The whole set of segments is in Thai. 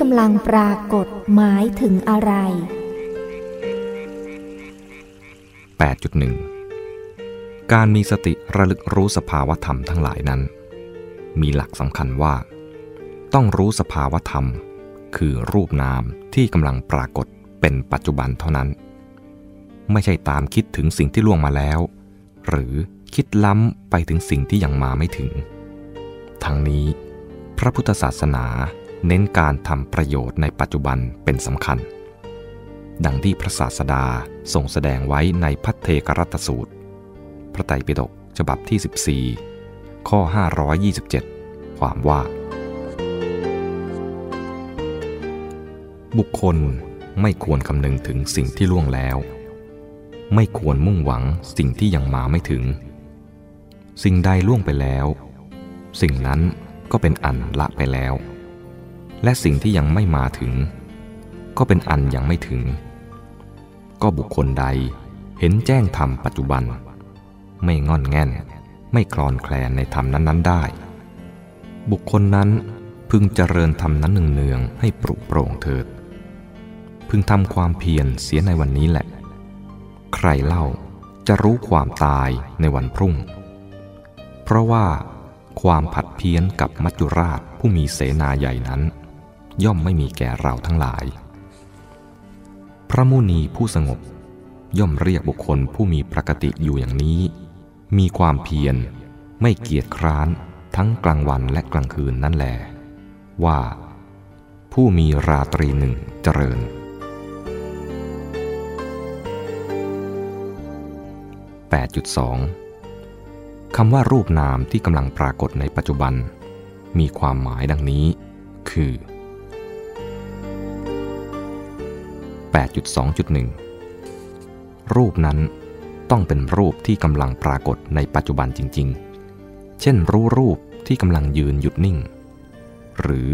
กำลังปรากฏหมายถึงอะไร 8.1 การมีสติระลึกรู้สภาวธรรมทั้งหลายนั้น มีหลักสำคัญว่า ต้องรู้สภาวธรรม คือรูปนามที่กำลังปรากฏเป็นปัจจุบันเท่านั้น ไม่ใช่ตามคิดถึงสิ่งที่ล่วงมาแล้ว หรือคิดล้ำไปถึงสิ่งที่ยังมาไม่ถึง ทั้งนี้ พระพุทธศาสนา เน้นการทำประโยชน์ในปัจจุบันเป็นสำคัญ ดังที่พระศาสดาทรงแสดงไว้ในพัทเทกรัตสูตร พระไตรปิฎกฉบับที่ 14 ข้อ 527 ความว่า บุคคลไม่ควรคำนึงถึงสิ่งที่ล่วงแล้ว ไม่ควรมุ่งหวังสิ่งที่ยังมาไม่ถึง สิ่งใดล่วงไปแล้ว สิ่งนั้นก็เป็นอันละไปแล้ว และสิ่งที่ยังไม่มาถึง ก็เป็นอันยังไม่ถึง ก็บุคคลใดเห็นแจ้งธรรมปัจจุบัน ไม่งอนแง่น ไม่คลอนแคลนในธรรมนั้นๆได้ บุคคลนั้นพึงเจริญธรรมนั้นเนืองๆให้ปรุโปร่งเถิด พึงทำความเพียรเสียในวันนี้แหละ ใครเล่าจะรู้ความตายในวันพรุ่ง เพราะว่าความผัดเพี้ยนกับมัจจุราชผู้มีเสนาใหญ่นั้น ย่อมไม่มีแก่เราทั้งหลาย พระมุนีผู้สงบ ย่อมเรียกบุคคลผู้มีปกติอยู่อย่างนี้ มีความเพียรไม่เกียจคร้านทั้งกลางวันและกลางคืนนั่นแหลว่า ผู้มีราตรีหนึ่งเจริญ 8.2 คำว่ารูปนามที่กำลังปรากฏในปัจจุบัน มีความหมายดังนี้ คือ 8.2.1 รูปนั้นต้องเป็นรูปที่กำลังปรากฏในปัจจุบันจริง ๆ เช่นรู้รูปที่กำลังยืนหยุดนิ่ง หรือ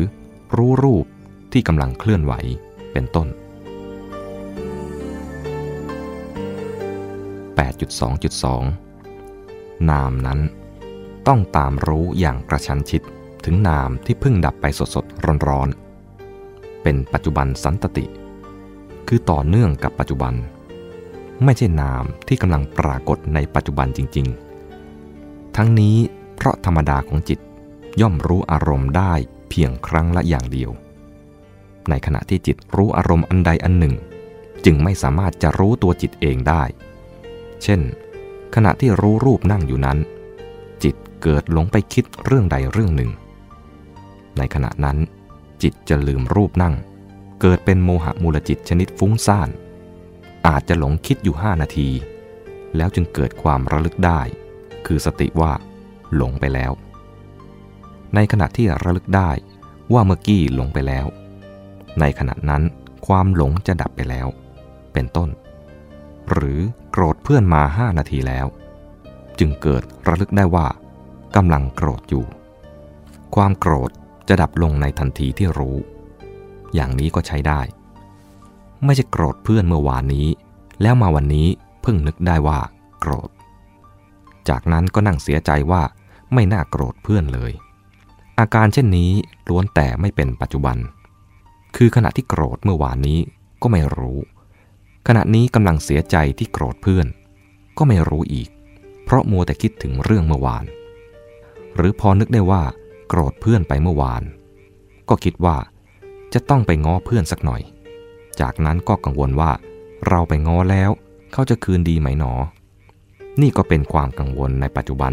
รู้รูปที่กำลังเคลื่อนไหวเป็นต้น 8.2.2 นามนั้นต้องตามรู้อย่างกระชันชิดถึงนามที่เพิ่งดับไปสดๆร้อนๆ เป็นปัจจุบันสันตติ คือต่อเนื่องกับปัจจุบัน ไม่ใช่นามที่กำลังปรากฏในปัจจุบันจริง ๆ ทั้งนี้เพราะธรรมดาของจิตย่อมรู้อารมณ์ได้เพียงครั้งละอย่างเดียว ในขณะที่จิตรู้อารมณ์อันใดอันหนึ่ง จึงไม่สามารถจะรู้ตัวจิตเองได้ เช่น ขณะที่รู้รูปนั่งอยู่นั้น จิตเกิดหลงไปคิดเรื่องใดเรื่องหนึ่ง ในขณะนั้นจิตจะลืมรูปนั่ง เกิดเป็นโมหะมูลจิตชนิดฟุ้งซ่าน อาจจะหลงคิดอยู่ห้านาที แล้วจึงเกิดความระลึกได้ คือสติว่า หลงไปแล้ว ในขณะที่ระลึกได้ว่าเมื่อกี้หลงไปแล้ว ในขณะนั้นความหลงจะดับไปแล้ว เป็นต้น หรือโกรธเพื่อนมาห้านาทีแล้ว จึงเกิดระลึกได้ว่ากำลังโกรธอยู่ ความโกรธจะดับลงในทันทีที่รู้ อย่างนี้ก็ใช้ได้ ไม่ใช่โกรธเพื่อนเมื่อวานนี้ แล้วมาวันนี้เพิ่งนึกได้ว่า โกรธ จากนั้นก็นั่งเสียใจว่าไม่น่าโกรธเพื่อนเลย อาการเช่นนี้ล้วนแต่ไม่เป็นปัจจุบัน คือขณะที่โกรธเมื่อวานนี้ก็ไม่รู้ ขณะนี้กำลังเสียใจที่โกรธเพื่อน ก็ไม่รู้อีก เพราะมัวแต่คิดถึงเรื่องเมื่อวาน หรือพอนึกได้ว่า โกรธเพื่อนไปเมื่อวาน ก็คิดว่า จะต้องไปง้อเพื่อนสักหน่อย จากนั้นก็กังวลว่า เราไปง้อแล้ว เขาจะคืนดีไหมหนอ นี่ก็เป็นความกังวลในปัจจุบัน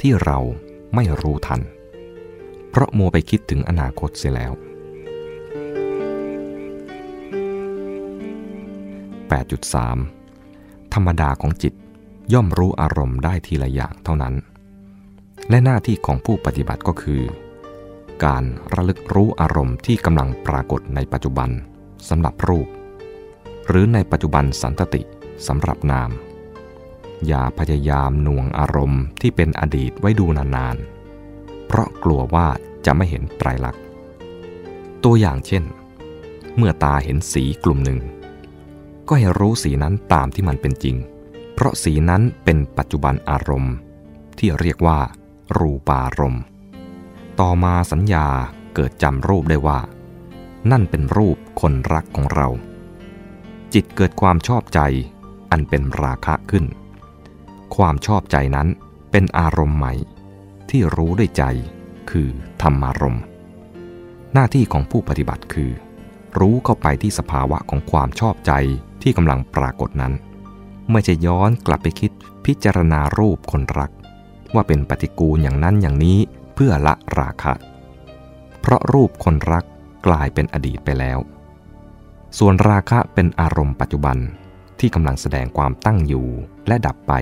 ที่เราไม่รู้ทัน เพราะมัวไปคิดถึงอนาคตเสียแล้ว 8.3 ธรรมดาของจิตย่อมรู้อารมณ์ได้ทีละอย่างเท่านั้น และหน้าที่ของผู้ปฏิบัติก็คือ การระลึกรู้อารมณ์ที่กำลังปรากฏในปัจจุบันสำหรับรูป หรือในปัจจุบันสันตติสำหรับนาม อย่าพยายามหน่วงอารมณ์ที่เป็นอดีตไว้ดูนานๆ เพราะกลัวว่าจะไม่เห็นไตรลักษณ์ตัวอย่างเช่น เมื่อตาเห็นสีกลุ่มหนึ่ง ก็ให้รู้สีนั้นตามที่มันเป็นจริง เพราะสีนั้นเป็นปัจจุบันอารมณ์ ที่เรียกว่า รูปารมณ์ ต่อมาสัญญาเกิดจำรูปได้ว่า นั่นเป็นรูปคนรักของเรา จิตเกิดความชอบใจอันเป็นราคะขึ้น ความชอบใจนั้นเป็นอารมณ์ใหม่ ที่รู้ด้วยใจคือธรรมารมณ์ หน้าที่ของผู้ปฏิบัติคือ รู้เข้าไปที่สภาวะของความชอบใจที่กำลังปรากฏนั้น ไม่จะย้อนกลับไปคิดพิจารณารูปคนรัก ว่าเป็นปฏิกูลอย่างนั้นอย่างนี้ เพื่อละราคะ เพราะรูปคนรักกลายเป็นอดีตไปแล้ว ส่วนราคะเป็นอารมณ์ปัจจุบันที่กำลังแสดงความตั้งอยู่และดับไป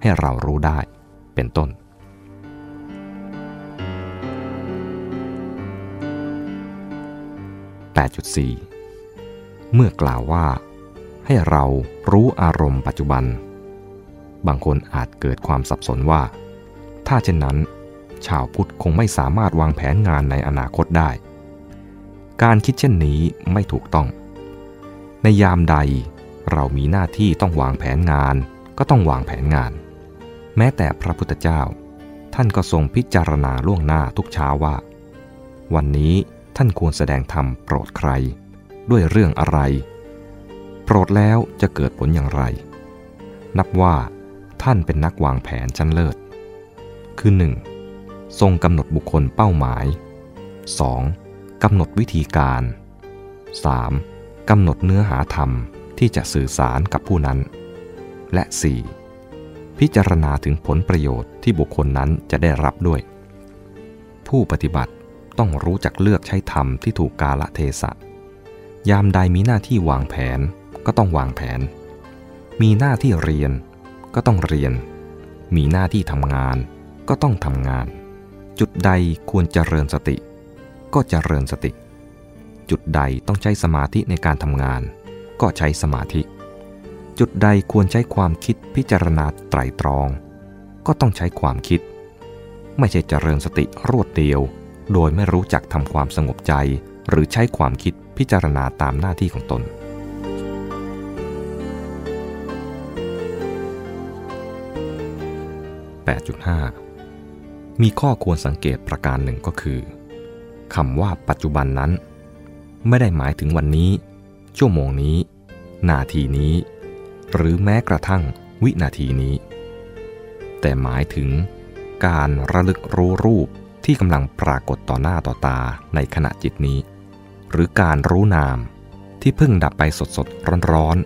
ให้เรารู้ได้เป็นต้น 8.4 เมื่อกล่าวว่า ให้เรารู้อารมณ์ปัจจุบัน บางคนอาจเกิดความสับสนว่า ถ้าเช่นนั้น ชาวพุทธคงไม่สามารถวางแผนงานในอนาคตได้ การคิดเช่นนี้ไม่ถูกต้อง ในยามใดเรามีหน้าที่ต้องวางแผนงาน ก็ต้องวางแผนงาน แม้แต่พระพุทธเจ้า ท่านก็ทรงพิจารณาล่วงหน้าทุกเช้าว่า วันนี้ท่านควรแสดงธรรมโปรดใคร ด้วยเรื่องอะไร โปรดแล้วจะเกิดผลอย่างไร นับว่าท่านเป็นนักวางแผนชั้นเลิศ คือ 1. ทรงกำหนดบุคคลเป้าหมาย 2. กำหนดวิธีการ 3. กำหนดเนื้อหาธรรมที่จะสื่อสารกับผู้นั้น และ 4. พิจารณาถึงผลประโยชน์ที่บุคคลนั้นจะได้รับด้วย ผู้ปฏิบัติต้องรู้จักเลือกใช้ธรรมที่ถูกกาละเทศะ ยามใดมีหน้าที่วางแผนก็ต้องวางแผน มีหน้าที่เรียนก็ต้องเรียน มีหน้าที่ทำงานก็ต้องทำงาน จุดใดควรเจริญสติ ก็เจริญสติ จุดใดต้องใช้สมาธิในการทำงาน ก็ใช้สมาธิ จุดใดควรใช้ความคิดพิจารณาไตรตรอง ก็ต้องใช้ความคิด ไม่ใช่เจริญสติรวดเดียว โดยไม่รู้จักทำความสงบใจ หรือใช้ความคิดพิจารณาตามหน้าที่ของตน8.5 มีข้อควรสังเกตประการหนึ่งก็คือคำว่าปัจจุบันนั้น ไม่ได้หมายถึงวันนี้ ชั่วโมงนี้ นาทีนี้ หรือแม้กระทั่งวินาทีนี้ แต่หมายถึงการระลึกรู้รูปที่กำลังปรากฏต่อหน้าต่อตาในขณะจิตนี้ หรือการรู้นามที่เพิ่งดับไปสดสดร้อน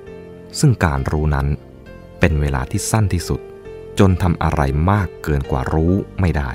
ๆ ซึ่งการรู้นั้นเป็นเวลาที่สั้นที่สุด จนทำอะไรมากเกินกว่ารู้ไม่ได้